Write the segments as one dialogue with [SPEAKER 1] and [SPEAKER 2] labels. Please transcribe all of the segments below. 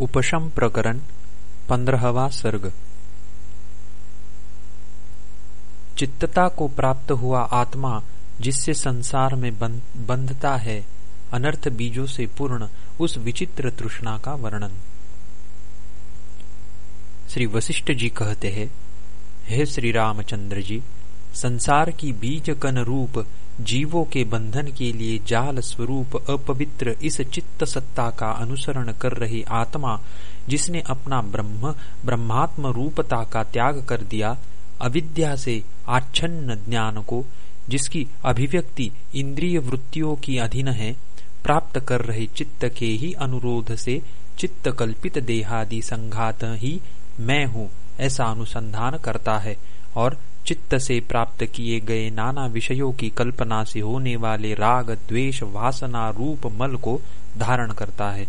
[SPEAKER 1] उपशम प्रकरण, पंद्रहवा सर्ग। चित्तता को प्राप्त हुआ आत्मा, जिससे संसार में बंधता है, अनर्थ बीजों से पूर्ण, उस विचित्र तृष्णा का वर्णन। श्री वशिष्ठ जी कहते हैं, हे श्री रामचंद्र जी, संसार की बीज कन रूप जीवों के बंधन के लिए जाल स्वरूप अपवित्र इस चित्त सत्ता का अनुसरण कर रही आत्मा, जिसने अपना ब्रह्म, ब्रह्मात्म रूपता का त्याग कर दिया, अविद्या से आच्छन्न ज्ञान को, जिसकी अभिव्यक्ति इंद्रिय वृत्तियों की अधीन है, प्राप्त कर रहे चित्त के ही अनुरोध से चित्त कल्पित देहादि संघात ही मैं हूँ, ऐसा अनुसंधान करता है और चित्त से प्राप्त किए गए नाना विषयों की कल्पना से होने वाले राग, द्वेष, वासना रूप मल को धारण करता है।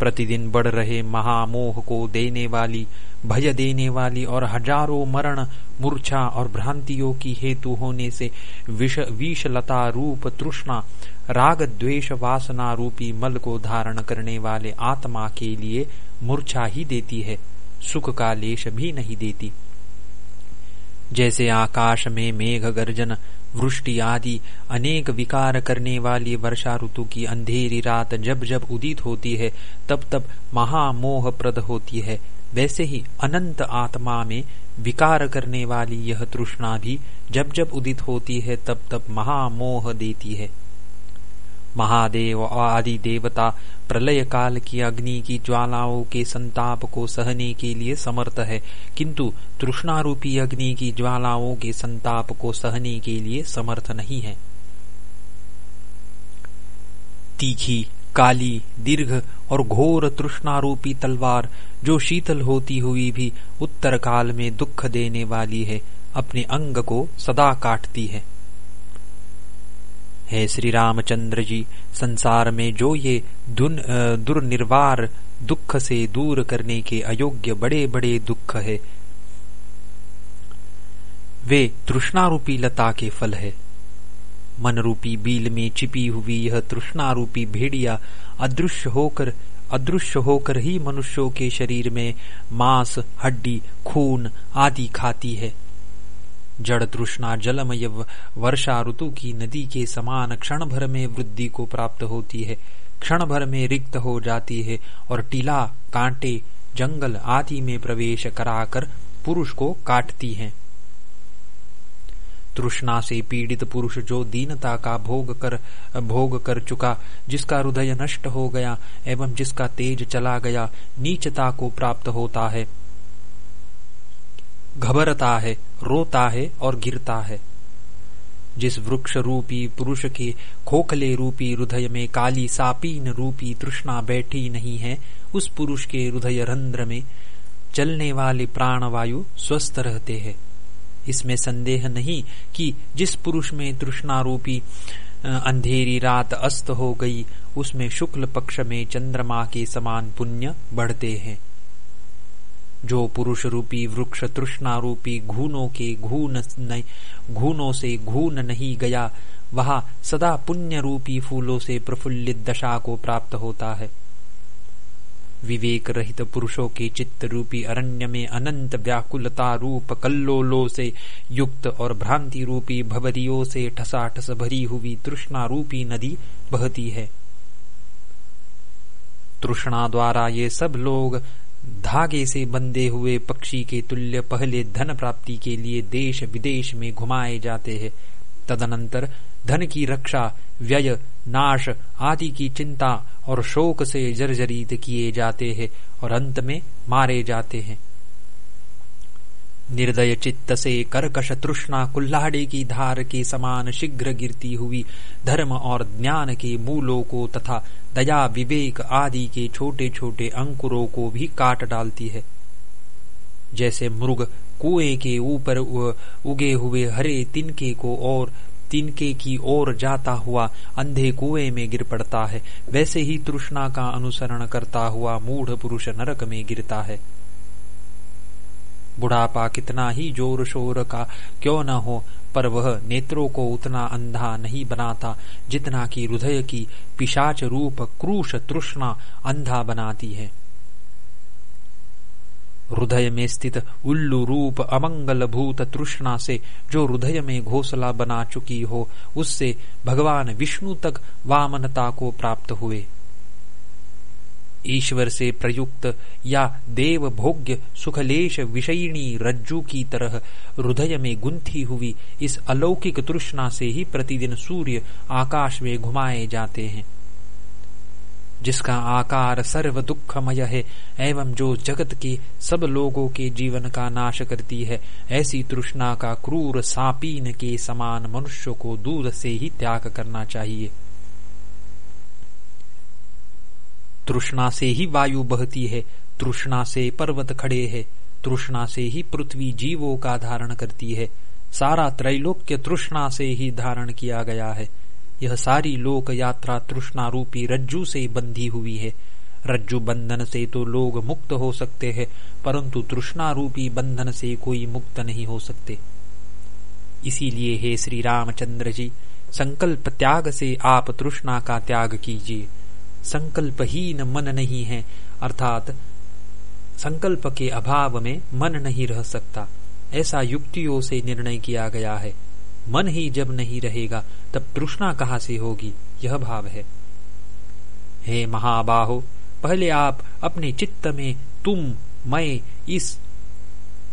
[SPEAKER 1] प्रतिदिन बढ़ रहे महामोह को देने वाली, भय देने वाली और हज़ारों मरण, मूर्छा और भ्रांतियों की हेतु होने से विष, विषलता रूप तृष्णा, राग, द्वेष, वासना रूपी मल को धारण करने वाले आत्मा के लिए मूर्छा ही देती है, सुख का लेश भी नहीं देती। जैसे आकाश में मेघ गर्जन वृष्टि आदि अनेक विकार करने वाली वर्षा ऋतु की अंधेरी रात जब जब उदित होती है, तब तब महामोह प्रद होती है। वैसे ही अनंत आत्मा में विकार करने वाली यह तृष्णा भी जब जब उदित होती है, तब तब महामोह देती है। महादेव आदि देवता प्रलय काल की अग्नि की ज्वालाओं के संताप को सहने के लिए समर्थ है। किंतु तृष्णारूपी अग्नि की ज्वालाओं के संताप को सहने के लिए समर्थ नहीं है। तीखी, काली, दीर्घ और घोर तृष्णारूपी तलवार जो शीतल होती हुई भी उत्तर काल में दुख देने वाली है, अपने अंग को सदा काटती है। हे श्री रामचंद्र जी, संसार में जो ये दुर्निर्वार दुख से दूर करने के अयोग्य बड़े बड़े दुख है, वे तृष्णारूपी लता के फल है। मन रूपी बील में छिपी हुई यह तृष्णारूपी भेड़िया अदृश्य होकर अदृश्य होकर ही मनुष्यों के शरीर में मांस, हड्डी, खून आदि खाती है। जड़ तृष्णा जलमय वर्षा ऋतु की नदी के समान क्षण भर में वृद्धि को प्राप्त होती है। क्षण भर में रिक्त हो जाती है और टीला, कांटे, जंगल आदि में प्रवेश कराकर पुरुष को काटती है। तृष्णा से पीड़ित पुरुष जो दीनता का भोग कर भोग कर चुका, जिसका हृदय नष्ट हो गया एवं जिसका तेज चला गया, नीचता को प्राप्त होता है। घबरता है, रोता है और गिरता है। जिस वृक्ष रूपी पुरुष के खोखले रूपी हृदय में काली सापीन रूपी तृष्णा बैठी नहीं है, उस पुरुष के हृदय रंध्र में चलने वाले प्राणवायु स्वस्थ रहते हैं। इसमें संदेह नहीं कि जिस पुरुष में तृष्णा रूपी अंधेरी रात अस्त हो गई, उसमें शुक्ल पक्ष में चंद्रमा के समान पुण्य बढ़ते हैं। जो पुरुष रूपी, वृक्ष तृष्णा रूपी, घूनों के घून घूनों से घून नहीं गया, वह सदा पुण्य रूपी फूलों से प्रफुल्लित दशा को प्राप्त होता है। विवेक रहित पुरुषों के चित्त रूपी अरण्य में अनंत व्याकुलता रूप कल्लोलो से युक्त और भ्रांति रूपी भवरियों से ठसाठस भरी हुई तृष्णा रूपी नदी बहती है। तृष्णा द्वारा ये सब लोग धागे से बंधे हुए पक्षी के तुल्य पहले धन प्राप्ति के लिए देश विदेश में घुमाए जाते हैं। तदनंतर धन की रक्षा, व्यय, नाश आदि की चिंता और शोक से जर्जरित किए जाते हैं और अंत में मारे जाते हैं। निर्दय चित्त से कर्कश तृष्णा कुल्हाड़े की धार के समान शीघ्र गिरती हुई। धर्म और ज्ञान के मूलों को तथा दया विवेक आदि के छोटे छोटे अंकुरों को भी काट डालती है। जैसे मृग कुएँ के ऊपर उगे हुए हरे तिनके को और, तिनके की ओर जाता हुआ अंधे कुएँ में गिर पड़ता है। वैसे ही तृष्णा का अनुसरण करता हुआ मूढ़ पुरुष नरक में गिरता है। बुढ़ापा कितना ही ज़ोर शोर का, क्यों न हो, पर वह नेत्रों को उतना अंधा नहीं बनाता, जितना कि हृदय की पिशाच रूप क्रूश तृष्णा अंधा बनाती है। हृदय में स्थित उल्लू रूप अमंगल भूत तृष्णा से जो हृदय में घोसला बना चुकी हो, उससे भगवान विष्णु तक वामनता को प्राप्त हुए। ईश्वर से प्रयुक्त या देव भोग्य सुखलेश विषयिणी रज्जु की तरह हृदय में गुंथी हुई इस अलौकिक तृष्णा से ही प्रतिदिन सूर्य आकाश में घुमाए जाते हैं। जिसका आकार सर्व दुखमय है, एवं जो जगत के सब लोगों के जीवन का नाश करती है, ऐसी तृष्णा का क्रूर सापीन के समान मनुष्य को दूर से ही त्याग करना चाहिए। तृष्णा से ही वायु बहती है, तृष्णा से पर्वत खड़े है, तृष्णा से ही पृथ्वी जीवों का धारण करती है। सारा त्रैलोक्य तृष्णा से ही धारण किया गया है। यह सारी लोक यात्रा तृष्णा रूपी रज्जू से बंधी हुई है। रज्जु बंधन से तो लोग मुक्त हो सकते हैं, परंतु तृष्णा रूपी बंधन से कोई मुक्त नहीं हो सकते। इसीलिए हे श्री रामचंद्र जी, संकल्प त्याग से आप तृष्णा का त्याग कीजिए। संकल्पहीन मन नहीं है, अर्थात संकल्प के अभाव में मन नहीं रह सकता। ऐसा युक्तियों से निर्णय किया गया है। मन ही जब नहीं रहेगा, तब तृष्णा कहाँ से होगी? यह भाव है। हे महाबाहो, पहले आप अपने चित्त में तुम, मैं, इस,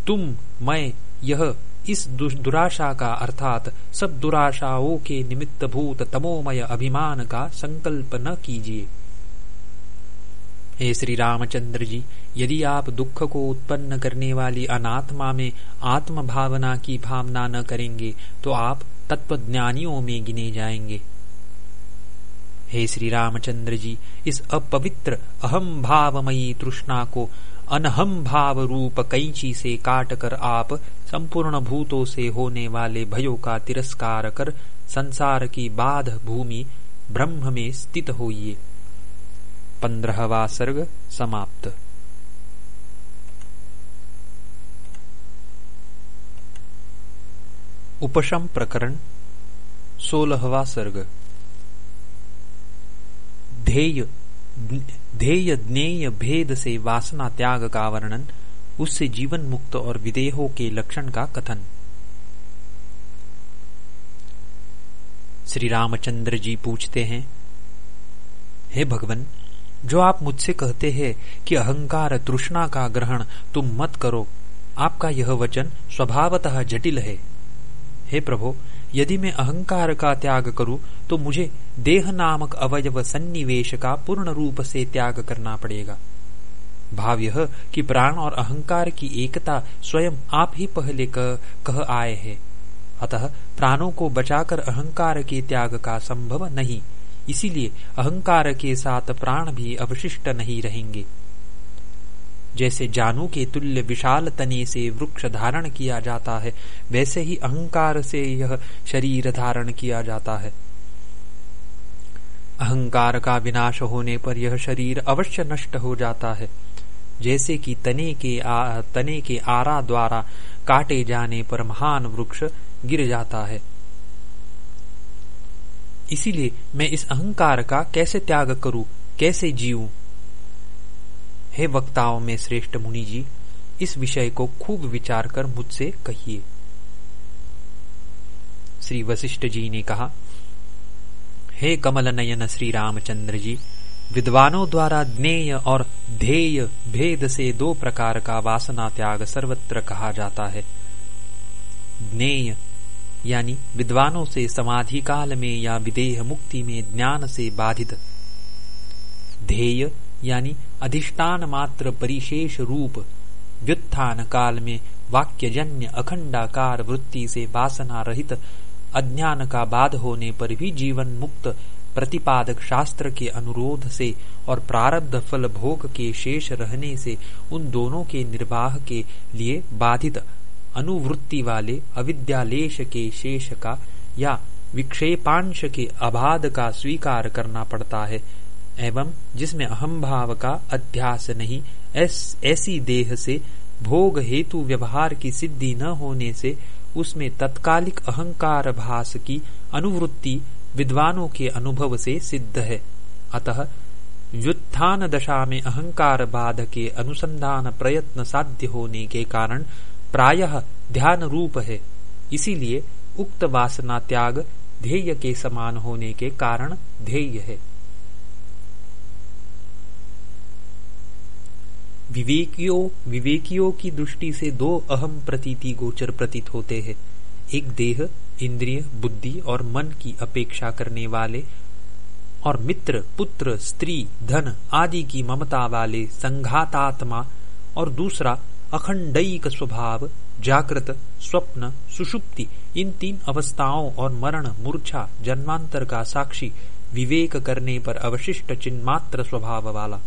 [SPEAKER 1] तुम, मैं, यह, इस दुराशा का, अर्थात सब दुराशाओं के निमित्त भूत तमोमय अभिमान का संकल्प न कीजिए। हे श्री रामचंद्र जी, यदि आप दुख को उत्पन्न करने वाली अनात्मा में आत्म भावना की भावना न करेंगे तो आप तत्वज्ञानियों में गिने जाएँगे। हे श्री रामचंद्र जी, इस अपवित्र अहम भावमयी तृष्णा को अनहम भाव रूप कैंची से काट कर आप संपूर्ण भूतों से होने वाले भयों का तिरस्कार कर संसार की बाध भूमि ब्रह्म में स्थित होइए। पंद्रहवा सर्ग समाप्त। उपशम प्रकरण सोलहवा सर्ग। ध्येय ध्येय, ज्ञेय, भेद से वासना, त्याग का वर्णन, उससे जीवन मुक्त और विदेहों के लक्षण का कथन। श्री रामचंद्र जी पूछते हैं, हे भगवान जो आप मुझसे कहते हैं कि अहंकार तृष्णा का ग्रहण तुम मत करो आपका यह वचन स्वभावतः जटिल है। हे प्रभु यदि मैं अहंकार का त्याग करूँ तो मुझे देह नामक अवयव सन्निवेश का पूर्ण रूप से त्याग करना पड़ेगा। भाव यह कि प्राण और अहंकार की एकता स्वयं आप ही पहले कह, कह आए हैं। अतः प्राणों को बचाकर अहंकार के त्याग का संभव नहीं। इसीलिए अहंकार के साथ प्राण भी अवशिष्ट नहीं रहेंगे। जैसे जानू के तुल्य विशाल तने से वृक्ष धारण किया जाता है वैसे ही अहंकार से यह शरीर धारण किया जाता है। अहंकार का विनाश होने पर यह शरीर अवश्य नष्ट हो जाता है। जैसे कि तने के आ, तने के आरा द्वारा काटे जाने पर महान वृक्ष गिर जाता है। इसीलिए मैं इस अहंकार का कैसे त्याग करूँ? कैसे जीऊं? हे वक्ताओं में श्रेष्ठ मुनि जी, इस विषय को खूब विचार कर मुझसे कहिए। श्री वशिष्ठ जी ने कहा, हे कमल नयन श्री रामचंद्र जी, विद्वानों द्वारा ज्ञेय और ध्येय भेद से दो प्रकार का वासना त्याग सर्वत्र कहा जाता है। ज्ञेय यानी विद्वानों से समाधि काल में या विदेह मुक्ति में ज्ञान से बाधित। ध्येय यानी अधिष्ठान मात्र परिशेष रूप व्युत्थान काल में वाक्यजन्य अखंडाकार वृत्ति से वासना रहित अज्ञान का बाध होने पर भी जीवन मुक्त प्रतिपादक शास्त्र के अनुरोध से और प्रारब्ध फल भोग के शेष रहने से उन दोनों के निर्वाह के लिए बाधित। अनुवृत्ति वाले अविद्यालेश के शेष का या विक्षेपांश के अबाध का स्वीकार करना पड़ता है एवं जिसमें अहम भाव का अध्यास नहीं ऐस, देह से भोग हेतु व्यवहार की सिद्धि न होने से उसमें तत्कालिक अहंकार भास की अनुवृत्ति विद्वानों के अनुभव से सिद्ध है। अतः व्युत्थान दशा में अहंकार बाध के अनुसंधान प्रयत्न साध्य होने के कारण प्रायः ध्यान रूप है। इसीलिए उक्त वासना त्याग ध्येय के समान होने के कारण ध्येय है। विवेकियों विवेकियों की दृष्टि से दो अहम प्रतीति गोचर प्रतीत होते हैं। एक देह, इंद्रिय, बुद्धि और मन की अपेक्षा करने वाले और मित्र, पुत्र, स्त्री, धन आदि की ममता वाले संघातात्मा और दूसरा अखंडयिक स्वभाव, जागृत, स्वप्न, सुषुप्ति, इन तीन अवस्थाओं और मरण, मूर्छा, जन्मांतर का साक्षी विवेक करने पर अवशिष्ट चिन्मात्र स्वभाव वाला।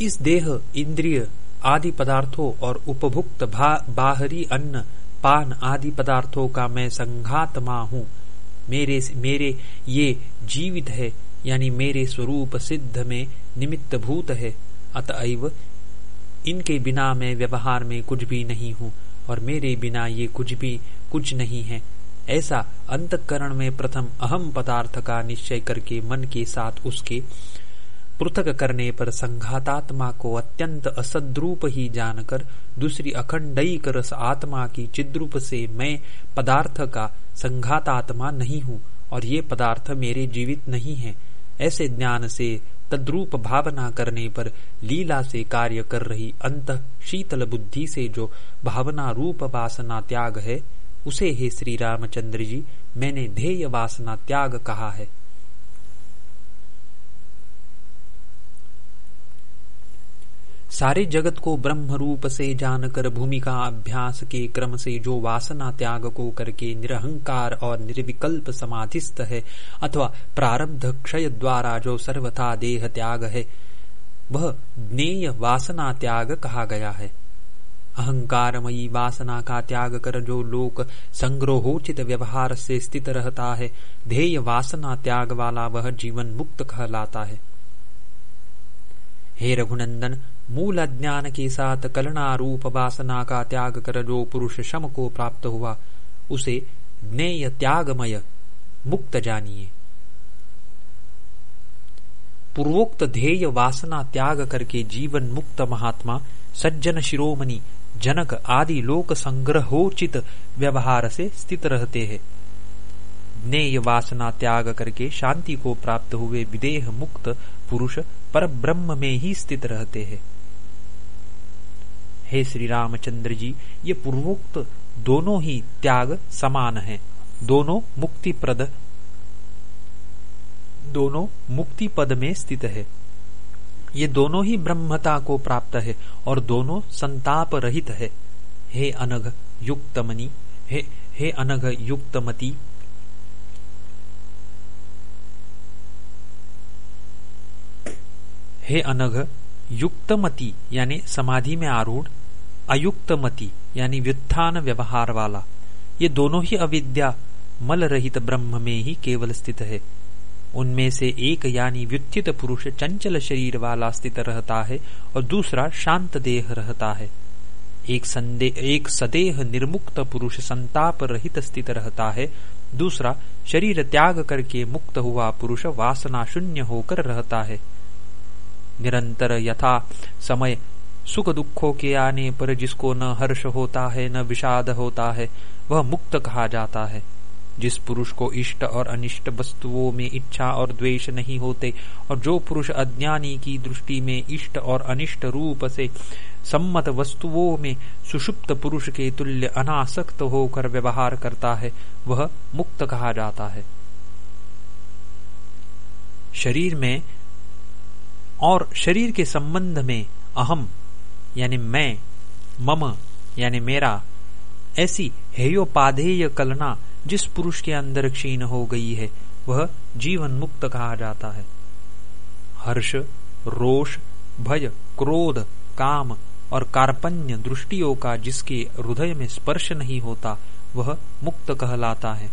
[SPEAKER 1] इस देह, इंद्रिय, आदि पदार्थों और उपभुक्त बाहरी अन्न, पान आदि पदार्थों का मैं संघात्मा हूँ। मेरे मेरे ये जीवित है, यानी मेरे स्वरूप सिद्ध में निमित्त भूत है। अतएव इनके बिना मैं व्यवहार में कुछ भी नहीं हूँ, और मेरे बिना ये कुछ भी कुछ नहीं है। ऐसा अंतकरण में प्रथम अहम पदार्थ का निश्चय करके मन के साथ उसके पृथक करने पर संघातात्मा को अत्यंत असद्रूप ही जानकर दूसरी अखंडयिक रस आत्मा की चिद्रूप से मैं पदार्थ का संघातात्मा नहीं हूँ, और ये पदार्थ मेरे जीवित नहीं है। ऐसे ज्ञान से तद्रूप भावना करने पर लीला से कार्य कर रही अंत शीतल बुद्धि से जो भावना रूप वासना त्याग है, उसे हे श्री रामचंद्र जी, मैंने ध्येय वासना त्याग कहा है। सारे जगत को ब्रह्म रूप से जानकर भूमिका अभ्यास के क्रम से जो वासना त्याग को करके निरहंकार और निर्विकल्प समाधिस्थ है, अथवा प्रारब्ध क्षय द्वारा जो सर्वथा देह त्याग है, वह ज्ञेय वासना त्याग कहा गया है। अहंकारमयी वासना का त्याग कर जो लोक संग्रहोचित व्यवहार से स्थित रहता है, ध्येय वासना त्याग वाला वह जीवन मुक्त कहलाता है। हे रघुनंदन मूल अज्ञान के साथ कलना रूप वासना का त्याग कर जो पुरुष शम को प्राप्त हुआ, उसे ज्ञेय त्यागमय मुक्त जानिए। पूर्वोक्त ध्येय वासना त्याग करके जीवन मुक्त महात्मा, सज्जन शिरोमणि, जनक आदि लोक संग्रहोचित व्यवहार से स्थित रहते हैं। ज्ञेय वासना त्याग करके शांति को प्राप्त हुए विदेह मुक्त पुरुष पर ब्रह्म में ही स्थित रहते हैं। हे श्री रामचंद्र जी, ये पूर्वोक्त दोनों ही त्याग समान है। दोनों मुक्ति प्रद दोनों मुक्ति पद में स्थित है। ये दोनों ही ब्रह्मता को प्राप्त है और दोनों संताप रहित है। हे अनघ युक्तमनी हे हे अनघ युक्तमती। हे अनघ युक्तमति, यानी समाधि में आरूढ़ अयुक्तमति यानी व्युत्थान व्यवहार वाला ये दोनों ही अविद्या मल रहित ब्रह्म में ही केवल स्थित है। उनमें से एक यानी व्युत्थित पुरुष चंचल शरीर वाला स्थित रहता है और दूसरा शांत देह रहता है। एक संदेह एक सदेह निर्मुक्त पुरुष संताप रहित स्थित रहता है, दूसरा शरीर त्याग करके मुक्त हुआ पुरुष वासना शून्य होकर रहता है। निरंतर यथा समय सुख दुखों के आने पर जिसको न हर्ष होता है, न विषाद होता है, वह मुक्त कहा जाता है। जिस पुरुष को इष्ट और अनिष्ट वस्तुओं में इच्छा और द्वेष नहीं होते, और जो पुरुष अज्ञानी की दृष्टि में इष्ट और अनिष्ट रूप से सम्मत वस्तुओं में सुषुप्त पुरुष के तुल्य अनासक्त होकर व्यवहार करता है, वह मुक्त कहा जाता है। शरीर में और शरीर के संबंध में अहम यानी मैं, मम, यानी मेरा, ऐसी हेयोपाधेय कलना जिस पुरुष के अंदर क्षीण हो गई है, वह जीवन मुक्त कहा जाता है। हर्ष, रोष, भय, क्रोध, काम और कार्पण्य दृष्टियों का जिसके हृदय में स्पर्श नहीं होता, वह मुक्त कहलाता है।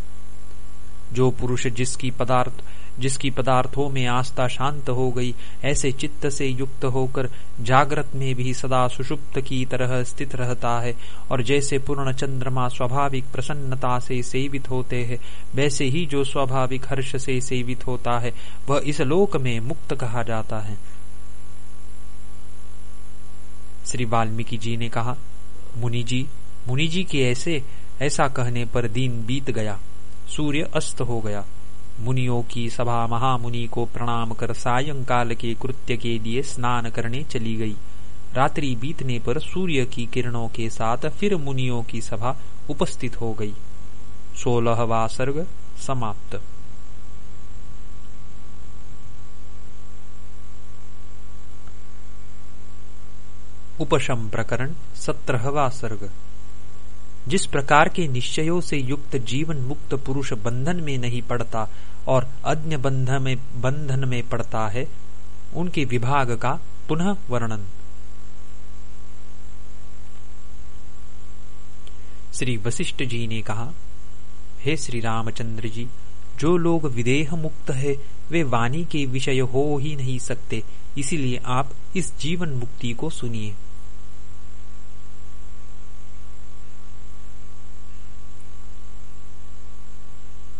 [SPEAKER 1] जो पुरुष जिसकी पदार्थ जिसकी पदार्थों में आस्था शांत हो गई, ऐसे चित्त से युक्त होकर जागृत में भी सदा सुषुप्त की तरह स्थित रहता है और जैसे पूर्ण चंद्रमा स्वाभाविक प्रसन्नता से सेवित होते हैं, वैसे ही जो स्वाभाविक हर्ष से सेवित होता है, वह इस लोक में मुक्त कहा जाता है। श्री वाल्मीकि जी ने कहा, मुनि जी मुनि जी के ऐसे, ऐसा कहने पर दिन बीत गया, सूर्य अस्त हो गया। मुनियों की सभा महामुनि को प्रणाम कर सायंकाल के कृत्य के लिए स्नान करने चली गई। रात्रि बीतने पर सूर्य की किरणों के साथ फिर मुनियों की सभा उपस्थित हो गई। सोलहवा सर्ग समाप्त। उपशम प्रकरण सत्रहवा सर्ग। जिस प्रकार के निश्चयों से युक्त जीवन मुक्त पुरुष बंधन में नहीं पड़ता और अन्य बंधन में बंधन में पड़ता है, उनके विभाग का पुनः वर्णन। श्री वशिष्ठ जी ने कहा, हे श्री रामचंद्र जी, जो लोग विदेह मुक्त है, वे वाणी के विषय हो ही नहीं सकते, इसीलिए आप इस जीवन मुक्ति को सुनिए।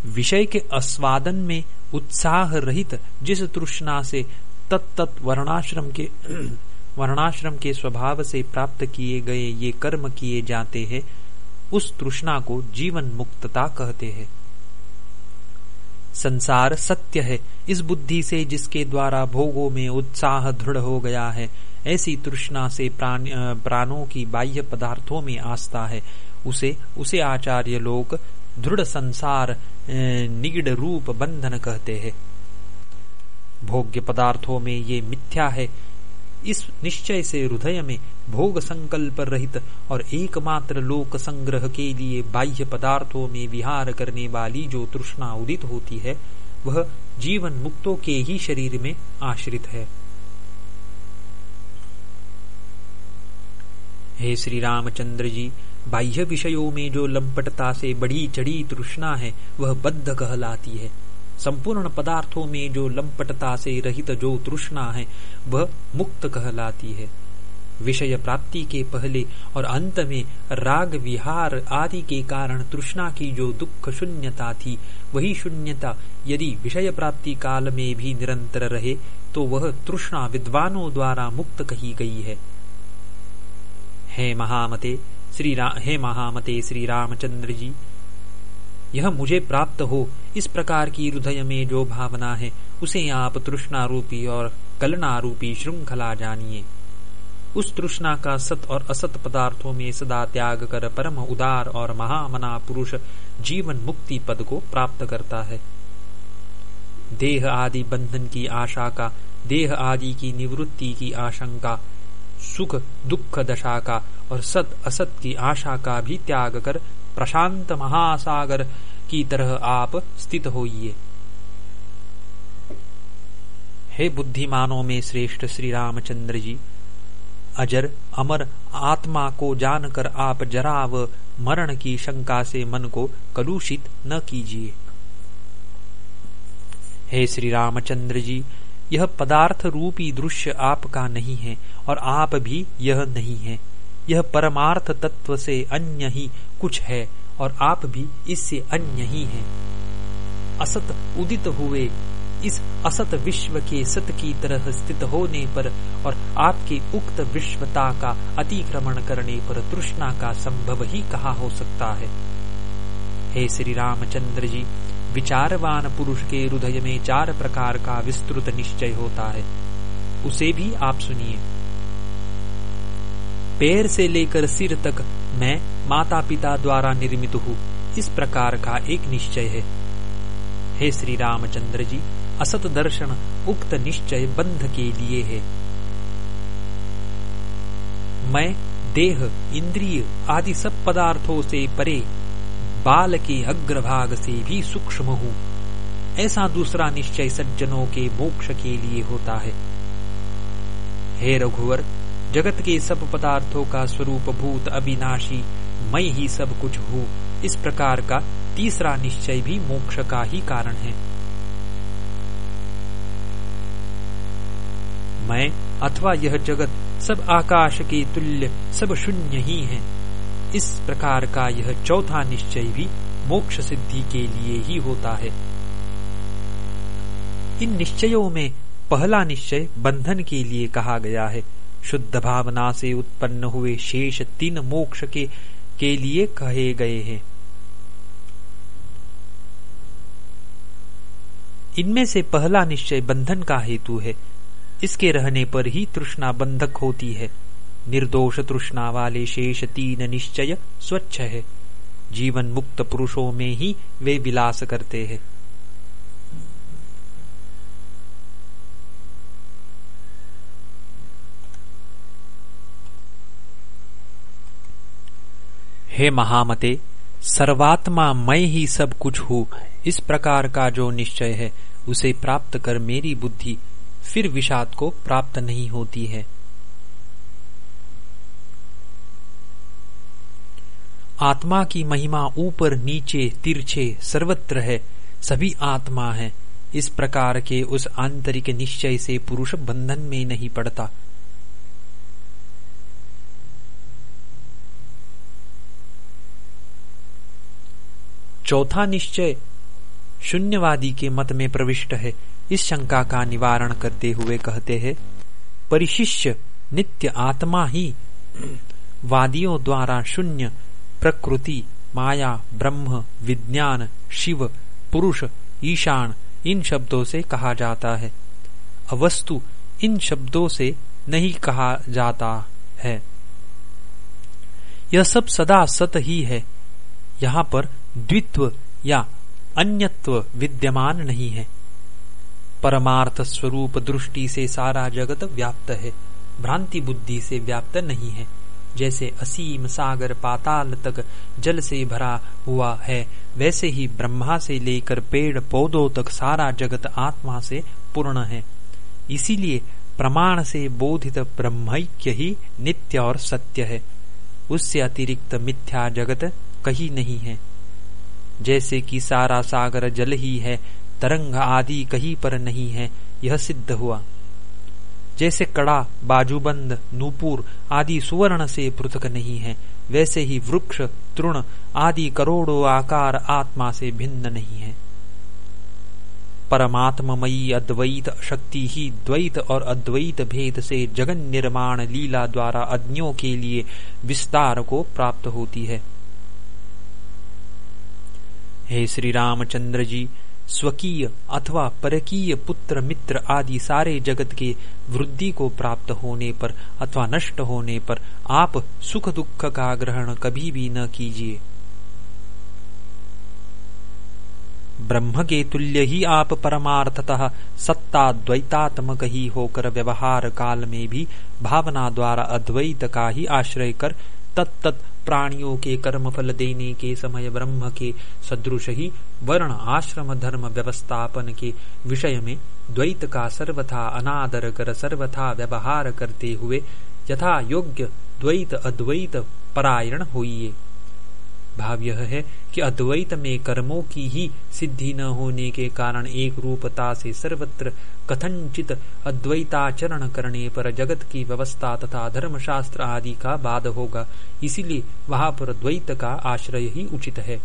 [SPEAKER 1] विषय के आस्वादन में उत्साह रहित जिस तृष्णा से तत्त वर्णाश्रम के वर्णाश्रम के स्वभाव से प्राप्त किए गए ये कर्म किए जाते हैं उस तृष्णा को जीवन मुक्तता कहते हैं। संसार सत्य है इस बुद्धि से जिसके द्वारा भोगों में उत्साह दृढ़ हो गया है ऐसी तृष्णा से प्राण, प्राणों की बाह्य पदार्थों में आस्था है उसे उसे आचार्य लोग दृढ़ संसार निगड़ रूप बंधन कहते हैं। भोग्य पदार्थों में ये मिथ्या है। इस निश्चय से हृदय में भोग संकल्प रहित और एकमात्र लोक संग्रह के लिए बाह्य पदार्थों में विहार करने वाली जो तृष्णा उदित होती है, वह जीवन मुक्तों के ही शरीर में आश्रित है। हे श्री रामचंद्र जी बाह्य विषयों में जो लंपटता से बड़ी चढ़ी तृष्णा है, वह बद्ध कहलाती है। संपूर्ण पदार्थों में जो लंपटता से रहित जो तृष्णा है, वह मुक्त कहलाती है। विषय प्राप्ति के पहले और अंत में राग विहार आदि के कारण तृष्णा की जो दुख शून्यता थी, वही शून्यता यदि विषय प्राप्ति काल में भी निरंतर रहे तो वह तृष्णा विद्वानों द्वारा मुक्त कही गई है। हे महामते श्री हे महामते श्री रामचंद्र जी यह मुझे प्राप्त हो। इस प्रकार की हृदय में जो भावना है, उसे आप तृष्णारूपी और कलना रूपी श्रृंखला जानिए। उस तृष्णा का सत और असत पदार्थों में सदा त्याग कर परम उदार और महामना पुरुष जीवन मुक्ति पद को प्राप्त करता है। देह आदि बंधन की आशा का, देह आदि की निवृत्ति की आशंका, सुख दुख दशा का और सत असत की आशा का भी त्याग कर प्रशांत महासागर की तरह आप स्थित होइए। हे बुद्धिमानों में श्रेष्ठ श्री रामचंद्र जी, अजर अमर आत्मा को जानकर आप जरा व मरण की शंका से मन को कलुषित न कीजिए। हे श्री रामचंद्र जी, यह पदार्थ रूपी दृश्य आपका नहीं है और आप भी यह नहीं है। यह परमार्थ तत्व से अन्य ही कुछ है और आप भी इससे अन्य ही हैं। असत उदित हुए, इस असत विश्व के सत की तरह स्थित होने पर और आपके उक्त विश्वता का अतिक्रमण करने पर तृष्णा का संभव ही कहा हो सकता है? हे श्री रामचंद्र जी, विचारवान पुरुष के हृदय में चार प्रकार का विस्तृत निश्चय होता है। उसे भी आप सुनिए। पैर से लेकर सिर तक मैं माता पिता द्वारा निर्मित हूँ। इस प्रकार का एक निश्चय है। हे श्री रामचंद्र जी, असत दर्शन, उक्त निश्चय बंध के लिए है। मैं देह, इंद्रिय आदि सब पदार्थों से परे, बाल के अग्रभाग से भी सूक्ष्म हूँ। ऐसा दूसरा निश्चय सज्जनों के मोक्ष के लिए होता है। हे रघुवर जगत के सब पदार्थों का स्वरूप भूत अविनाशी, मैं ही सब कुछ हूँ। इस प्रकार का तीसरा निश्चय भी मोक्ष का ही कारण है। मैं अथवा यह जगत सब आकाश के तुल्य, सब शून्य ही है। इस प्रकार का यह चौथा निश्चय भी मोक्ष सिद्धि के लिए ही होता है। इन निश्चयों में पहला निश्चय बंधन के लिए कहा गया है। शुद्ध भावना से उत्पन्न हुए शेष तीन मोक्ष के के लिए कहे गए हैं। इनमें से पहला निश्चय बंधन का हेतु है। इसके रहने पर ही तृष्णा बंधक होती है। निर्दोष तृष्णा वाले शेष तीन निश्चय स्वच्छ है। जीवन मुक्त पुरुषों में ही वे विलास करते हैं। हे महामते, सर्वात्मा मैं ही सब कुछ हूँ। इस प्रकार का जो निश्चय है, उसे प्राप्त कर मेरी बुद्धि फिर विषाद को प्राप्त नहीं होती है। आत्मा की महिमा ऊपर नीचे तिरछे सर्वत्र है, सभी आत्मा है। इस प्रकार के उस आंतरिक निश्चय से पुरुष बंधन में नहीं पड़ता। चौथा निश्चय शून्यवादी के मत में प्रविष्ट है। इस शंका का निवारण करते हुए कहते हैं, परिशिष्य नित्य आत्मा ही वादियों द्वारा शून्य, प्रकृति, माया, ब्रह्म, विज्ञान, शिव, पुरुष, ईशान, इन शब्दों से कहा जाता है। अवस्तु इन शब्दों से नहीं कहा जाता है। यह सब सदा सत ही है। यहाँ पर द्वित्व या अन्यत्व विद्यमान नहीं है। परमार्थ स्वरूप दृष्टि से सारा जगत व्याप्त है। भ्रांति बुद्धि से व्याप्त नहीं है। जैसे असीम सागर पाताल तक जल से भरा हुआ है, वैसे ही ब्रह्मा से लेकर पेड़ पौधों तक सारा जगत आत्मा से पूर्ण है। इसीलिए प्रमाण से बोधित ब्रह्मैक्य ही नित्य और सत्य है। उससे अतिरिक्त मिथ्या जगत कहीं नहीं है। जैसे कि सारा सागर जल ही है, तरंग आदि कहीं पर नहीं है, यह सिद्ध हुआ। जैसे कड़ा, बाजूबंद, नूपुर आदि सुवर्ण से पृथक नहीं है, वैसे ही वृक्ष, तृण आदि करोड़ों आकार आत्मा से भिन्न नहीं है। परमात्मयी अद्वैत शक्ति ही द्वैत और अद्वैत भेद से जगन निर्माण लीला द्वारा अज्ञों के लिए विस्तार को प्राप्त होती है। हे श्री रामचंद्र जी, स्वकीय अथवा परकीय पुत्र मित्र आदि सारे जगत के वृद्धि को प्राप्त होने पर अथवा नष्ट होने पर आप सुख दुख का ग्रहण कभी भी न कीजिए। ब्रह्म के तुल्य ही आप परमार्थतः सत्ता द्वैतात्मक ही होकर व्यवहार काल में भी भावना द्वारा अद्वैत का ही आश्रय कर तत्त प्राणियों के कर्म फल देने के समय ब्रह्म के सदृश ही वर्ण आश्रम धर्म व्यवस्थापन के विषय में द्वैत का सर्वथा अनादर कर सर्वथा व्यवहार करते हुए यथा योग्य द्वैत अद्वैत परायण होइए भाव यह है कि अद्वैत में कर्मों की ही सिद्धि न होने के कारण एक रूपता से सर्वत्र कथनचित अद्वैताचरण करने पर जगत की व्यवस्था तथा धर्मशास्त्र आदि का बाद होगा। इसीलिए वहाँ पर द्वैत का आश्रय ही उचित है।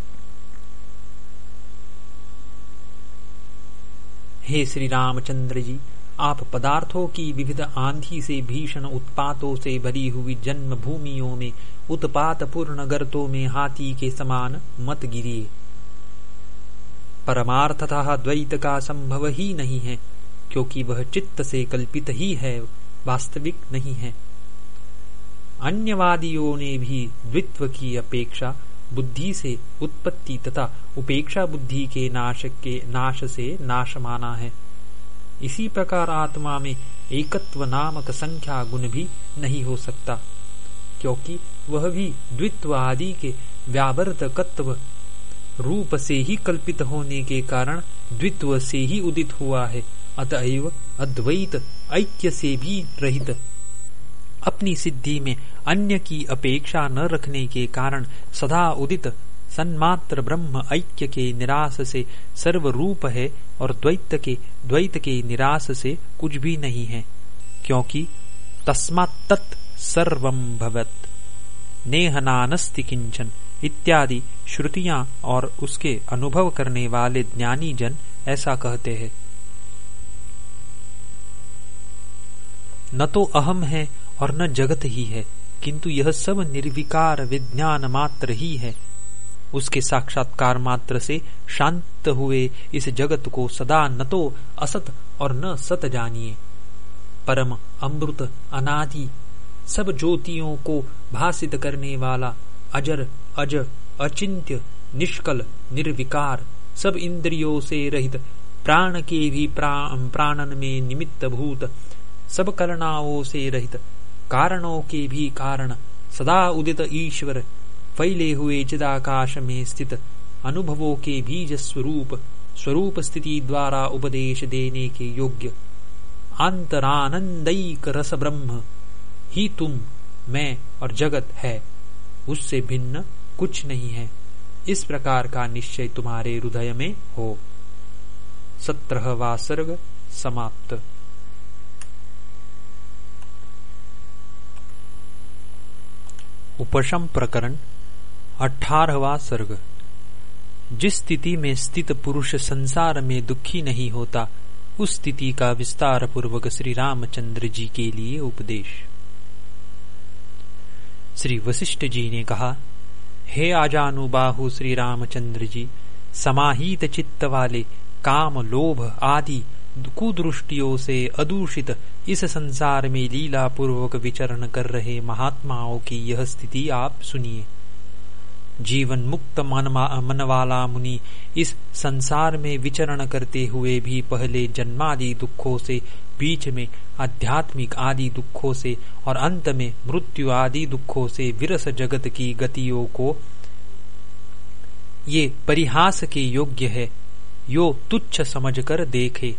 [SPEAKER 1] हे श्री रामचंद्र जी आप पदार्थों की विविध आंधी से भीषण उत्पातों से भरी हुई जन्म भूमियों में उत्पात पूर्ण गर्तों में हाथी के समान मत गिरिए। परमार्थतः द्वैत का संभव ही नहीं है, क्योंकि वह चित्त से कल्पित ही है, वास्तविक नहीं है। अन्यवादियों ने भी द्वित्व की अपेक्षा बुद्धि से उत्पत्ति तथा उपेक्षा बुद्धि के नाश के नाश से नाश माना है। इसी प्रकार आत्मा में एकत्व नामक संख्या गुण भी नहीं हो सकता, क्योंकि वह भी द्वित्व आदि के व्यावर्तकत्व रूप से ही कल्पित होने के कारण द्वित्व से ही उदित हुआ है। अतएव अद्वैत ऐक्य से भी रहित। अपनी सिद्धि में अन्य की अपेक्षा न रखने के कारण सदा उदित सन्मात्र ब्रह्म ऐक्य के निराश से सर्व रूप है और द्वैत के द्वैत के निराश से कुछ भी नहीं है, क्योंकि तस्मात् सर्वम भवत। नेहनानस्ति किंचन इत्यादि श्रुतियाँ और उसके अनुभव करने वाले ज्ञानी जन ऐसा कहते हैं। न तो अहम है और न जगत ही है, किंतु यह सब निर्विकार विज्ञान मात्र ही है। उसके साक्षात्कार मात्र से शांत हुए इस जगत को सदा न तो असत और न सत जानिए। परम अमृत, अनादि, सब ज्योतियों को भाषित करने वाला अजर, अज, अचिंत्य, निष्कल, निर्विकार, सब इंद्रियों से रहित, प्राण के भी प्राणन में निमित्त भूत, सब करणाओं से रहित, कारणों के भी कारण सदा उदित ईश्वर फैले हुए चिदाकाश में स्थित अनुभवों के बीज स्वरूप स्वरूप स्थिति द्वारा उपदेश देने के योग्य। अंतरानंदक रस ब्रह्म ही तुम, मैं और जगत है। उससे भिन्न कुछ नहीं है। इस प्रकार का निश्चय तुम्हारे हृदय में हो। सत्रहवा सर्ग समाप्त। उपशम प्रकरण अठारहवा सर्ग। जिस स्थिति में स्थित पुरुष संसार में दुखी नहीं होता, उस स्थिति का विस्तार पूर्वक श्री रामचंद्र जी के लिए उपदेश। श्री वशिष्ठ जी ने कहा, हे आजानुबाहु श्री रामचंद्र जी, समाहित चित्त वाले, काम लोभ आदि कुदृष्टियों से अदूषित इस संसार में लीला पूर्वक विचरण कर रहे महात्माओं की यह स्थिति आप सुनिए। जीवन मुक्त मन वाला मुनि, इस संसार में विचरण करते हुए भी पहले जन्मादि दुखों से, बीच में आध्यात्मिक आदि दुखों से और अंत में मृत्यु आदि दुखों से विरस जगत की गतियों को, ये परिहास के योग्य है, यो तुच्छ समझकर देखे।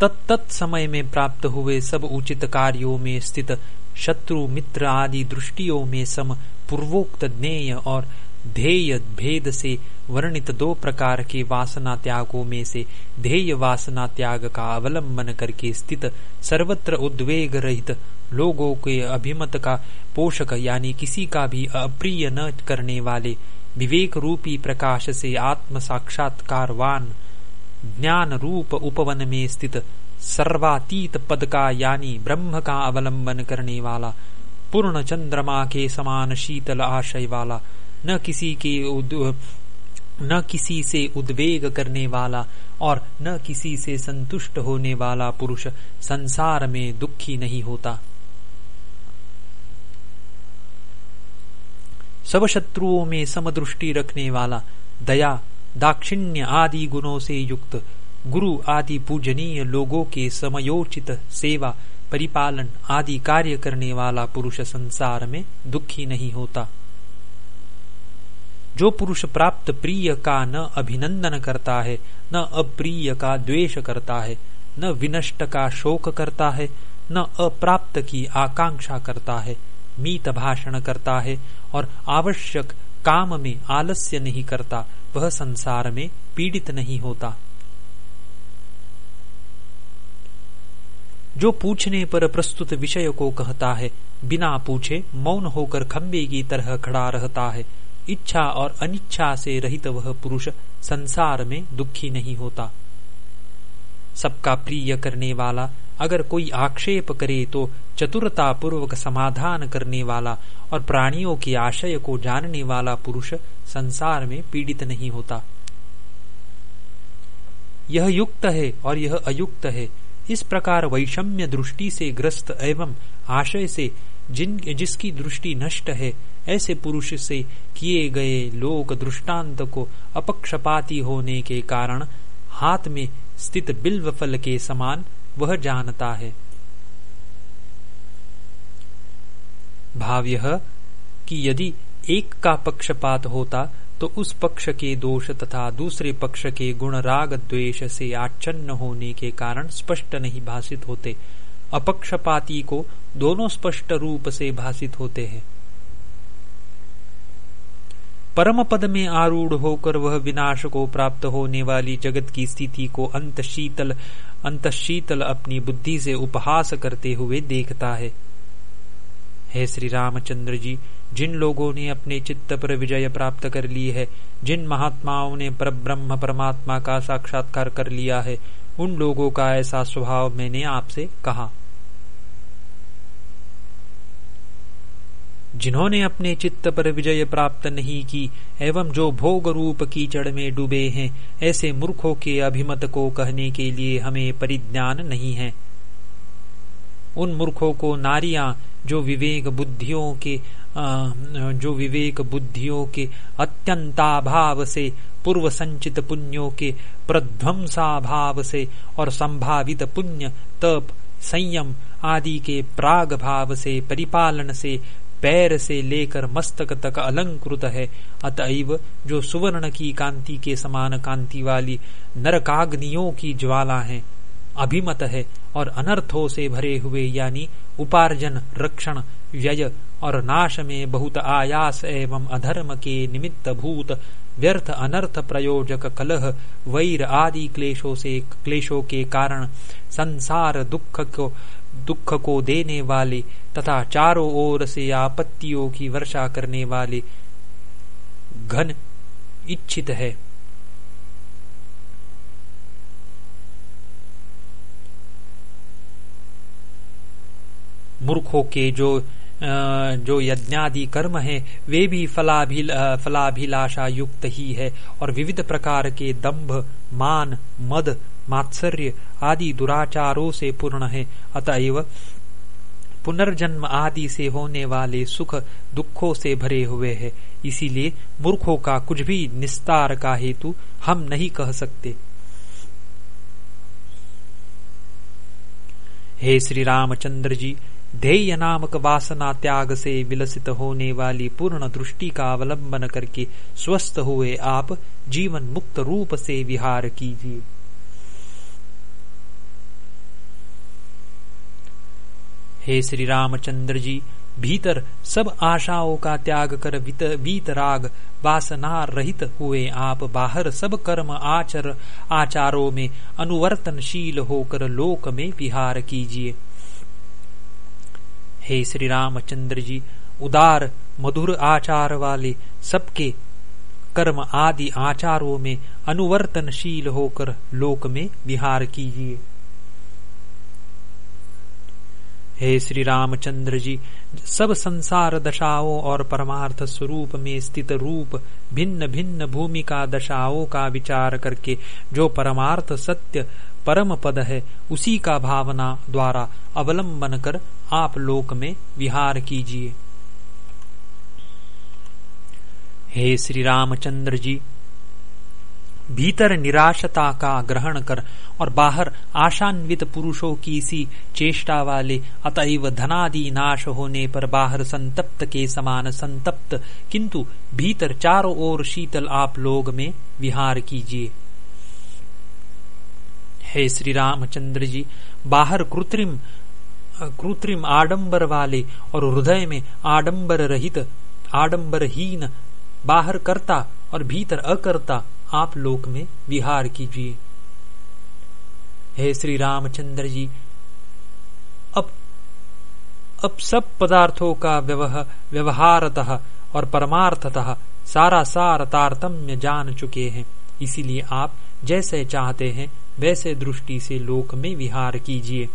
[SPEAKER 1] तत्त समय में प्राप्त हुए सब उचित कार्यों में स्थित शत्रु मित्र आदि दृष्टियों में सम पूर्वोक्त ज्ञेय और ध्येय भेद से वर्णित दो प्रकार के वासना त्यागों में से ध्येय वासना त्याग का अवलंबन करके स्थित सर्वत्र उद्वेग रहित लोगों के अभिमत का पोषक यानी किसी का भी अप्रिय न करने वाले विवेक रूपी प्रकाश से आत्म साक्षात्कारवान ज्ञान रूप उपवन में स्थित सर्वातीत पद का यानी ब्रह्म का अवलंबन करने वाला पूर्ण चंद्रमा के समान शीतल आशय वाला न किसी के न किसी से उद्वेग करने वाला और न किसी से संतुष्ट होने वाला पुरुष संसार में दुखी नहीं होता। सब शत्रुओं में समदृष्टि रखने वाला दया, दाक्षिण्य आदि गुणों से युक्त गुरु आदि पूजनीय लोगों के समयोचित सेवा, परिपालन आदि कार्य करने वाला पुरुष संसार में दुखी नहीं होता। जो पुरुष प्राप्त प्रिय का न अभिनंदन करता है, न अप्रिय का द्वेष करता है, न विनष्ट का शोक करता है, न अप्राप्त की आकांक्षा करता है, मीत भाषण करता है और आवश्यक काम में आलस्य नहीं करता, वह संसार में पीड़ित नहीं होता। जो पूछने पर प्रस्तुत विषय को कहता है, बिना पूछे मौन होकर खम्बे की तरह खड़ा रहता है। इच्छा और अनिच्छा से रहित वह पुरुष संसार में दुखी नहीं होता। सबका प्रिय करने वाला अगर कोई आक्षेप करे तो चतुरता पूर्वक समाधान करने वाला और प्राणियों के आशय को जानने वाला पुरुष संसार में पीड़ित नहीं होता। यह युक्त है और यह अयुक्त है। इस प्रकार वैषम्य दृष्टि से ग्रस्त एवं आशय से जिन, जिसकी दृष्टि नष्ट है, ऐसे पुरुष से किए गए लोक दृष्टांत को अपक्षपाती होने के कारण हाथ में स्थित बिल्व फल के समान वह जानता है। भाव यह कि यदि एक का पक्षपात होता तो उस पक्ष के दोष तथा दूसरे पक्ष के गुण राग द्वेष से आच्छन्न होने के कारण स्पष्ट नहीं भाषित होते। अपक्षपाती को दोनों स्पष्ट रूप से भाषित होते हैं। परम पद में आरूढ़ होकर वह विनाश को प्राप्त होने वाली जगत की स्थिति को अंत शीतल अंतशीतल अपनी बुद्धि से उपहास करते हुए देखता है। हे श्री रामचंद्र जी जिन लोगों ने अपने चित्त पर विजय प्राप्त कर ली है, जिन महात्माओं ने पर ब्रह्म परमात्मा का साक्षात्कार कर लिया है, उन लोगों का ऐसा स्वभाव मैंने आपसे कहा। जिन्होंने अपने चित्त पर विजय प्राप्त नहीं की, एवं जो भोग रूप कीचड़ में डूबे हैं, ऐसे मूर्खों के अभिमत को कहने के लिए हमें परिज्ञान नहीं है। उन मूर्खों को नारियाँ, जो विवेक बुद्धियों के जो विवेक बुद्धियों के अत्यंताभाव से पूर्व संचित पुण्यों के प्रध्वंसाभाव से और संभावित पुण्य, तप, संयम आदि के प्राग भाव से, परिपालन से, पैर से लेकर मस्तक तक अलंकृत है। अतएव जो सुवर्ण की कांति के समान कांति वाली नरकाग्नियों की ज्वाला है, अभिमत है और अनर्थों से भरे हुए, यानी उपार्जन, रक्षण, व्यय और नाश में बहुत आयास एवं अधर्म के निमित्त भूत, व्यर्थ अनर्थ प्रयोजक कलह, वैर आदि क्लेशों से, क्लेशों के कारण संसार दुख को दुख को देने वाले तथा चारों ओर से आपत्तियों की वर्षा करने वाले घन इच्छित है। मूर्खों के जो जो यज्ञादि कर्म है, वे भी फलाभिल फलाभिलाषा युक्त ही है। और विविध प्रकार के दंभ, मान, मद, मात्सर्य आदि दुराचारों से पूर्ण है। अतएव पुनर्जन्म आदि से होने वाले सुख दुखों से भरे हुए है। इसीलिए मूर्खों का कुछ भी निस्तार का हेतु हम नहीं कह सकते। हे श्री रामचंद्र जी ध्येय नामक वासना त्याग से विलसित होने वाली पूर्ण दृष्टि का अवलंबन करके स्वस्थ हुए आप जीवन मुक्त रूप से विहार कीजिए। हे श्री रामचंद्र जी, भीतर सब आशाओं का त्याग कर वीतराग वासना रहित हुए आप बाहर सब कर्म आचर आचारों में अनुवर्तनशील होकर लोक में विहार कीजिए। हे श्री रामचंद्र जी, उदार, मधुर आचार वाले सबके कर्म आदि आचारों में अनुवर्तनशील होकर लोक में विहार कीजिए। हे श्री रामचंद्र जी, सब संसार दशाओं और परमार्थ स्वरूप में स्थित रूप भिन्न भिन्न भूमिका दशाओं का विचार करके, जो परमार्थ सत्य परम पद है उसी का भावना द्वारा अवलंबन कर आप लोक में विहार कीजिए। हे श्री रामचंद्र जी, भीतर निराशता का ग्रहण कर और बाहर आशान्वित पुरुषों की सी चेष्टा वाले अतएव धनादि नाश होने पर बाहर संतप्त के समान संतप्त, किंतु भीतर चारों ओर शीतल आप लोग में विहार कीजिए। हे श्री रामचंद्र जी, बाहर कृत्रिम कृत्रिम आडंबर वाले और हृदय में आडंबर रहित, आडंबरहीन, बाहर करता और भीतर अकर्ता आप लोक में विहार कीजिए। हे श्री रामचंद्र जी, अब अब सब पदार्थों का व्यवहारतः और परमार्थतः सारा सार तारतम्य जान चुके हैं। इसीलिए आप जैसे चाहते हैं वैसे दृष्टि से लोक में विहार कीजिए।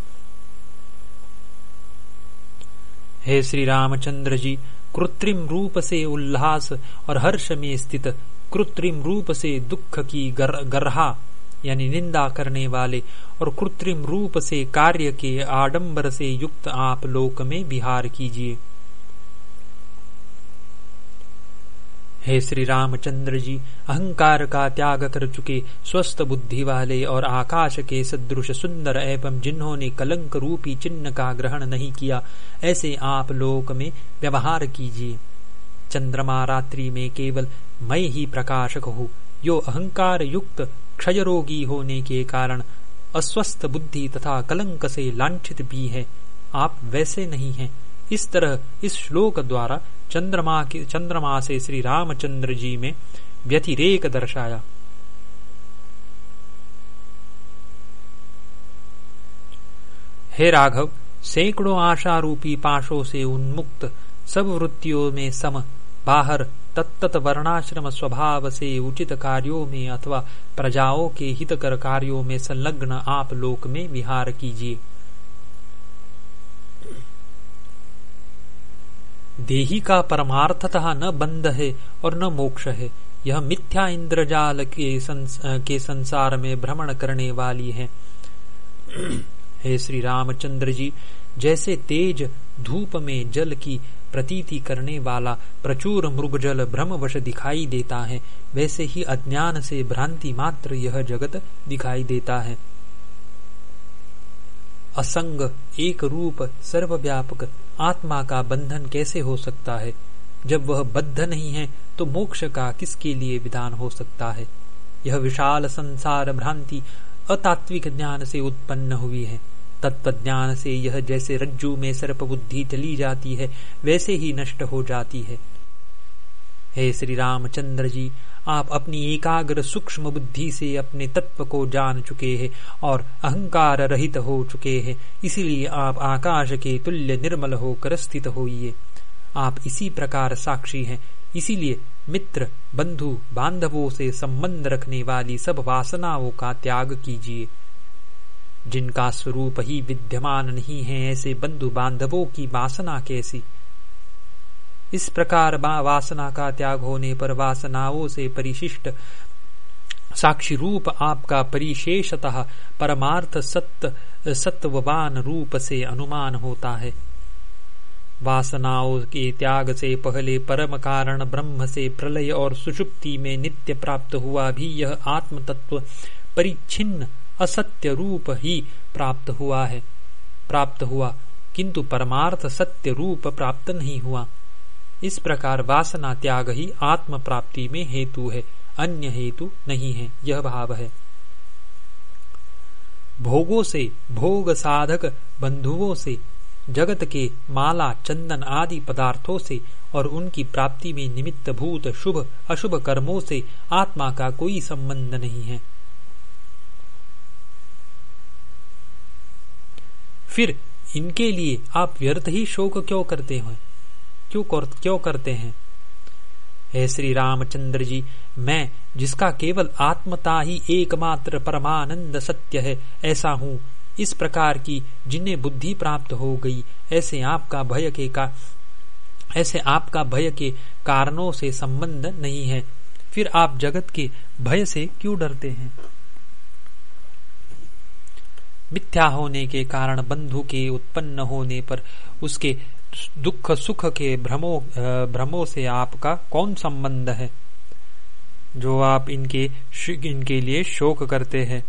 [SPEAKER 1] हे श्री रामचंद्र जी कृत्रिम रूप से उल्लास और हर्ष में स्थित कृत्रिम रूप से दुख की गर, गर्हा यानी निंदा करने वाले और कृत्रिम रूप से कार्य के आडंबर से युक्त आप लोक में विहार कीजिए। हे श्री रामचंद्र जी, अहंकार का त्याग कर चुके स्वस्थ बुद्धि वाले और आकाश के सदृश सुंदर एवं जिन्होंने कलंक रूपी चिन्ह का ग्रहण नहीं किया, ऐसे आप लोक में व्यवहार कीजिए। चंद्रमा रात्रि में केवल मैं ही प्रकाशक हूँ। यो अहंकार युक्त क्षय रोगी होने के कारण अस्वस्थ बुद्धि तथा कलंक से लांछित भी है। आप वैसे नहीं हैं। इस तरह, इस श्लोक द्वारा चंद्रमा के, चंद्रमा से श्री रामचंद्र जी में व्यतिरेक दर्शाया। हे राघव, सैकड़ों आशा रूपी पाशों से उन्मुक्त सब वृत्तियों में सम, बाहर तत्त वर्णाश्रम स्वभाव से उचित कार्यों में अथवा प्रजाओं के हितकर कार्यों में संलग्न आप लोक में विहार कीजिए। देही का परमार्थतः न बंध है और न मोक्ष है। यह मिथ्या इंद्रजाल के, संस, के संसार में भ्रमण करने वाली है। हे श्री रामचंद्र जी जैसे तेज धूप में जल की प्रतीति करने वाला प्रचुर मृगजल भ्रमवश दिखाई देता है वैसे ही अज्ञान से भ्रांति मात्र यह जगत दिखाई देता है। असंग एक रूप सर्वव्यापक आत्मा का बंधन कैसे हो सकता है? जब वह बद्ध नहीं है तो मोक्ष का किसके लिए विधान हो सकता है? यह विशाल संसार भ्रांति अतात्विक ज्ञान से उत्पन्न हुई है। तत्व ज्ञान से यह जैसे रज्जू में सर्प बुद्धि चली जाती है, वैसे ही नष्ट हो जाती है। हे श्री रामचंद्र जी आप अपनी एकाग्र सूक्ष्म बुद्धि से अपने तत्व को जान चुके हैं और अहंकार रहित हो चुके हैं। इसीलिए आप आकाश के तुल्य निर्मल होकर स्थित होइए। आप इसी प्रकार साक्षी हैं। इसीलिए मित्र, बंधु, बांधवों से संबंध रखने वाली सब वासनाओं का त्याग कीजिए। जिनका स्वरूप ही विद्यमान नहीं है, ऐसे बंधु बांधवों की वासना कैसी? इस प्रकार वासना का त्याग होने पर वासनाओं से परिशिष्ट साक्षी रूप आपका परिशेषतः परमार्थ सत्य सत्ववान रूप से अनुमान होता है। वासनाओं के त्याग से पहले परम कारण ब्रह्म से प्रलय और सुषुप्ति में नित्य प्राप्त हुआ भी यह आत्म तत्व परिच्छिन्न, असत्य रूप ही प्राप्त हुआ है। प्राप्त हुआ, किंतु परमार्थ सत्य रूप प्राप्त नहीं हुआ। इस प्रकार वासना त्याग ही आत्म प्राप्ति में हेतु है, अन्य हेतु नहीं है, यह भाव है। भोगों से, भोग साधक बंधुओं से, जगत के माला, चंदन आदि पदार्थों से और उनकी प्राप्ति में निमित्त भूत, शुभ, अशुभ कर्मों से आत्मा का कोई संबंध नहीं है। फिर इनके लिए आप व्यर्थ ही शोक क्यों करते हैं? क्यों कर, क्यों करते हैं? हे श्री रामचंद्र जी मैं जिसका केवल आत्मता ही एकमात्र परमानंद सत्य है ऐसा हूँ। इस प्रकार की जिन्हें बुद्धि प्राप्त हो गई ऐसे आपका भय के का ऐसे आपका भय के कारणों से संबंध नहीं है। फिर आप जगत के भय से क्यों डरते हैं? मिथ्या होने के कारण बंधु के उत्पन्न होने पर उसके दुख सुख के भ्रमों भ्रमों से आपका कौन संबंध है? जो आप इनके इनके लिए शोक करते हैं।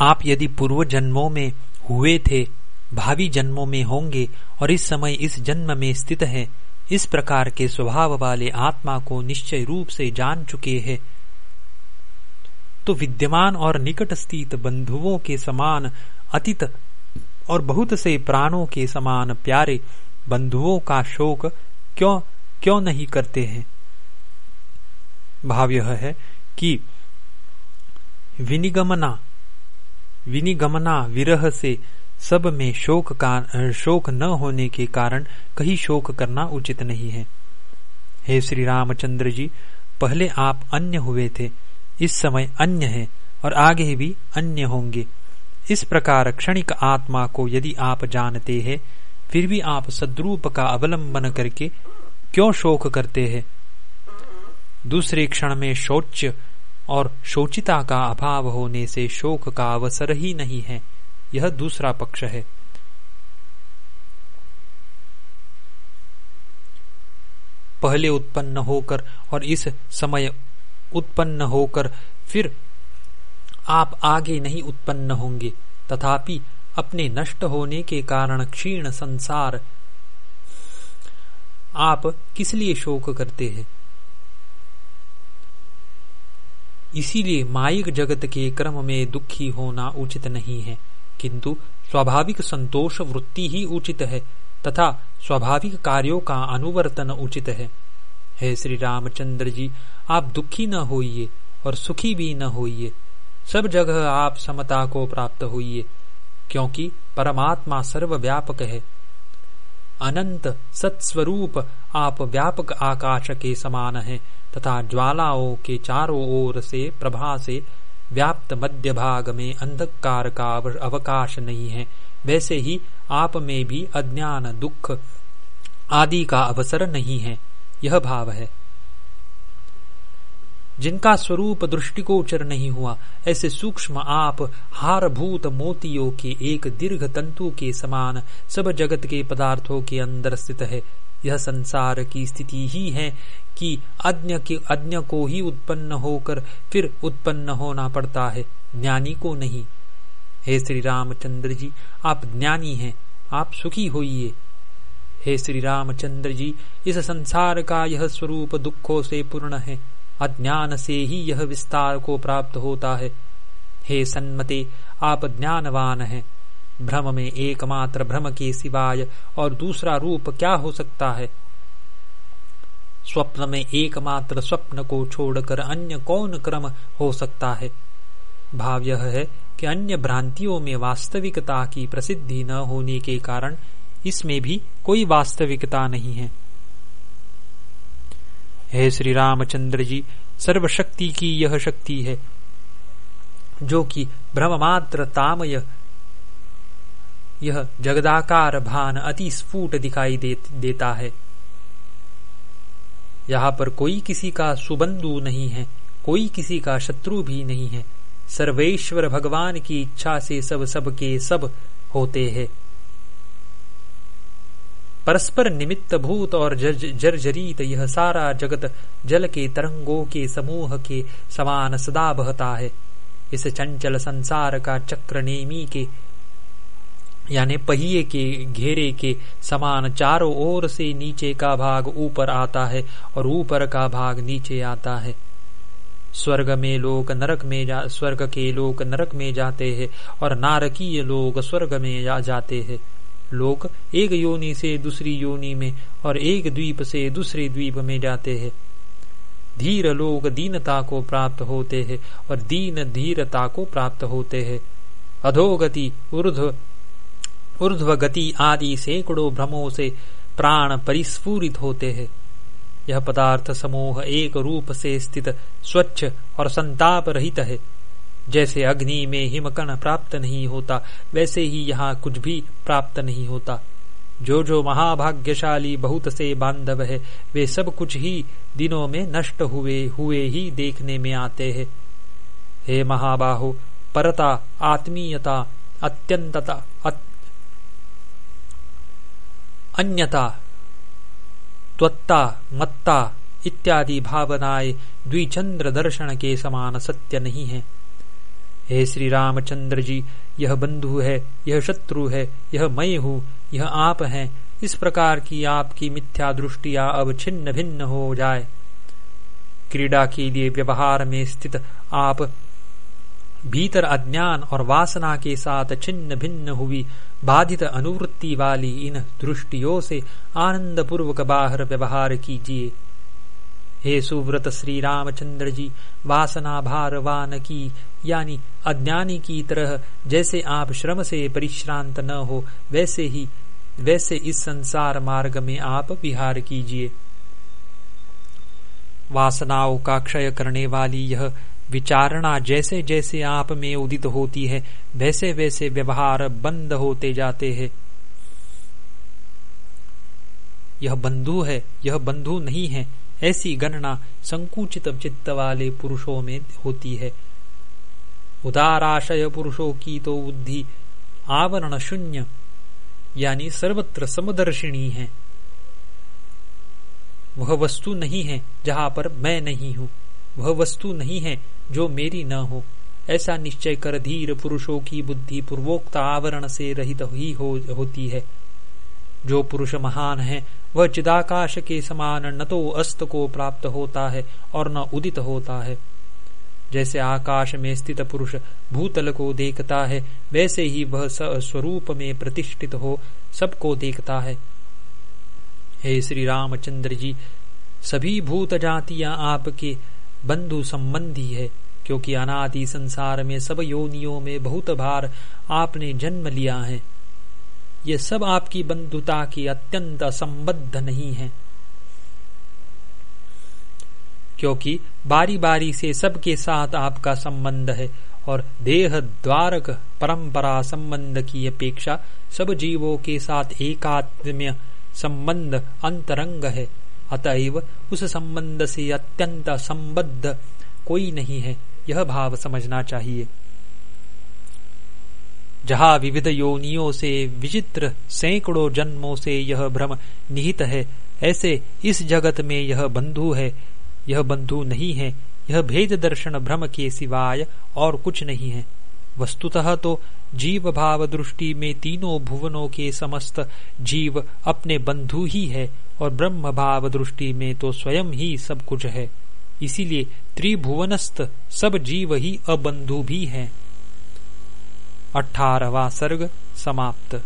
[SPEAKER 1] आप यदि पूर्व जन्मों में हुए थे भावी जन्मों में होंगे और इस समय इस जन्म में स्थित हैं। इस प्रकार के स्वभाव वाले आत्मा को निश्चय रूप से जान चुके हैं। तो विद्यमान और निकट स्थित बंधुओं के समान, अतीत और बहुत से प्राणों के समान प्यारे बंधुओं का शोक क्यों क्यों नहीं करते हैं? भाव यह है कि विनिगमना विनिगमना विरह से सब में शोक का, शोक न होने के कारण कहीं शोक करना उचित नहीं है। हे श्री रामचंद्र जी, पहले आप अन्य हुए थे, इस समय अन्य है और आगे भी अन्य होंगे। इस प्रकार क्षणिक आत्मा को यदि आप जानते हैं, फिर भी आप सद्रूप का अवलंबन करके क्यों शोक करते हैं? दूसरे क्षण में शौच और शोचिता का अभाव होने से शोक का अवसर ही नहीं है। यह दूसरा पक्ष है। पहले उत्पन्न होकर और इस समय उत्पन्न होकर फिर आप आगे नहीं उत्पन्न होंगे, तथापि अपने नष्ट होने के कारण क्षीण संसार आप किस लिए शोक करते हैं? इसीलिए माइक जगत के क्रम में दुखी होना उचित नहीं है। किंतु स्वाभाविक संतोष वृत्ति ही उचित है, तथा स्वाभाविक कार्यों का अनुवर्तन उचित है। हे श्री रामचंद्र जी आप दुखी न होइए और सुखी भी न होइए। सब जगह आप समता को प्राप्त होइए, क्योंकि परमात्मा सर्वव्यापक है। अनंत सत्स्वरूप आप व्यापक आकाश के समान है, तथा ज्वालाओं के चारों ओर से, प्रभा से व्याप्त मध्य भाग में अंधकार का अवकाश नहीं है। वैसे ही आप में भी अज्ञान, दुख आदि का अवसर नहीं है। यह भाव है। जिनका स्वरूप दृष्टिगोचर नहीं हुआ, ऐसे सूक्ष्म आप हारभूत मोतियों के एक दीर्घ तंतु के समान सब जगत के पदार्थों के अंदर स्थित है। यह संसार की स्थिति ही है कि अज्ञ के, अज्ञ को ही उत्पन्न होकर फिर उत्पन्न होना पड़ता है। ज्ञानी को नहीं। हे श्री रामचंद्र जी, आप ज्ञानी हैं। आप सुखी होइए। हे श्री रामचंद्र जी, इस संसार का यह स्वरूप दुखों से पूर्ण है। अज्ञान से ही यह विस्तार को प्राप्त होता है। हे सन्मते, आप ज्ञानवान हैं। भ्रम में एकमात्र भ्रम के सिवाय और दूसरा रूप क्या हो सकता है? स्वप्न में एकमात्र स्वप्न को छोड़कर अन्य कौन क्रम हो सकता है? भाव यह है कि अन्य भ्रांतियों में वास्तविकता की प्रसिद्धि न होने के कारण इसमें भी कोई वास्तविकता नहीं है। हे श्री रामचंद्र जी, सर्वशक्ति की यह शक्ति है, जो कि ब्रह्ममात्र तामय यह जगदाकार भान अति स्फुट दिखाई दे, देता है। यहाँ पर कोई किसी का सुबंधु नहीं है कोई किसी का शत्रु भी नहीं है। सर्वेश्वर भगवान की इच्छा से सब सब के सब होते हैं। परस्पर निमित्त भूत और जर्जरीत यह सारा जगत जल के तरंगों के समूह के समान सदा बहता है। इस चंचल संसार का चक्र नेमी के यानी पहिए के घेरे के समान चारों ओर से नीचे का भाग ऊपर आता है और ऊपर का भाग नीचे आता है। स्वर्ग में लोग नरक में जा, स्वर्ग के लोग नरक में जाते हैं और नारकीय लोग स्वर्ग में जा, जाते हैं। लोग एक योनि से दूसरी योनि में और एक द्वीप से दूसरे द्वीप में जाते हैं। धीर लोग दीनता को प्राप्त होते हैं और दीन धीरता को प्राप्त होते हैं। अधोगति, ऊर्ध्व ऊर्ध्व गति आदि सैकड़ों भ्रमों से प्राण परिस्फूरित होते हैं। यह पदार्थ समूह एक रूप से स्थित स्वच्छ और संताप रहित है। जैसे अग्नि में हिमकण प्राप्त नहीं होता, वैसे ही यहाँ कुछ भी प्राप्त नहीं होता। जो जो महाभाग्यशाली बहुत से बांधव है, वे सब कुछ ही दिनों में नष्ट हुए हुए ही देखने में आते हैं। हे महाबाहो, परता, आत्मीयता, अत्यंतता अन्यता त्वत्ता, मत्ता इत्यादि भावनाएँ द्विचंद्र दर्शन के समान सत्य नहीं है। हे श्री रामचंद्र जी यह बंधु है, यह शत्रु है, यह मैं हूँ, यह आप हैं। इस प्रकार की आपकी मिथ्या दृष्टिया अब छिन्न भिन्न हो जाए। क्रीड़ा के लिए व्यवहार में स्थित आप भीतर अज्ञान और वासना के साथ छिन्न भिन्न हुई बाधित अनुवृत्ति वाली इन दृष्टियों से आनंद पूर्वक बाहर व्यवहार कीजिए। हे सुव्रत श्री रामचंद्र जी वासना भारवान की, यानी अज्ञानी की तरह जैसे आप श्रम से परिश्रांत न हो, वैसे ही, वैसे इस संसार मार्ग में आप विहार कीजिए। वासनाओं का क्षय करने वाली यह विचारणा जैसे जैसे आप में उदित होती है, वैसे वैसे व्यवहार बंद होते जाते हैं। यह बंधु है, यह बंधु नहीं है, ऐसी गणना संकुचित चित्त वाले पुरुषों में होती है। उदाराशय पुरुषों की तो बुद्धि आवरण शून्य, यानी सर्वत्र समदर्शिणी है। वह वस्तु नहीं है, जहाँ पर मैं नहीं हूँ, वह वस्तु नहीं है जो मेरी न हो ऐसा निश्चय कर धीर पुरुषों की बुद्धि पूर्वोक्त आवरण से रहित ही हो, होती है। जो पुरुष महान है वह चिदाकाश के समान न तो अस्त को प्राप्त होता है और न उदित होता है। जैसे आकाश में स्थित पुरुष भूतल को देखता है वैसे ही वह स्वरूप में प्रतिष्ठित हो सबको देखता है। हे श्री रामचंद्र जी सभी भूत जातियाँ आपके बंधु संबंधी है। क्योंकि अनादि संसार में सब योनियों में बहुत बार आपने जन्म लिया है। ये सब आपकी बंधुता की अत्यंत संबद्ध नहीं है। क्योंकि बारी बारी से सबके साथ आपका संबंध है और देह द्वारक परंपरा संबंध की अपेक्षा सब जीवों के साथ एकात्म्य संबंध अंतरंग है। अतएव उस संबंध से अत्यंत संबद्ध कोई नहीं है। यह भाव समझना चाहिए। जहाँ विविध योनियों से विचित्र सैकड़ों जन्मों से यह भ्रम निहित है, ऐसे इस जगत में यह बंधु है। यह बंधु नहीं है, यह भेद दर्शन भ्रम के सिवाय और कुछ नहीं है। वस्तुतः तो जीव भाव दृष्टि में तीनों भुवनों के समस्त जीव अपने बंधु ही है और ब्रह्म भाव दृष्टि में तो स्वयं ही सब कुछ है। इसीलिए त्रिभुवनस्थ सब जीव ही अबंधु भी हैं। अठारवा सर्ग समाप्त।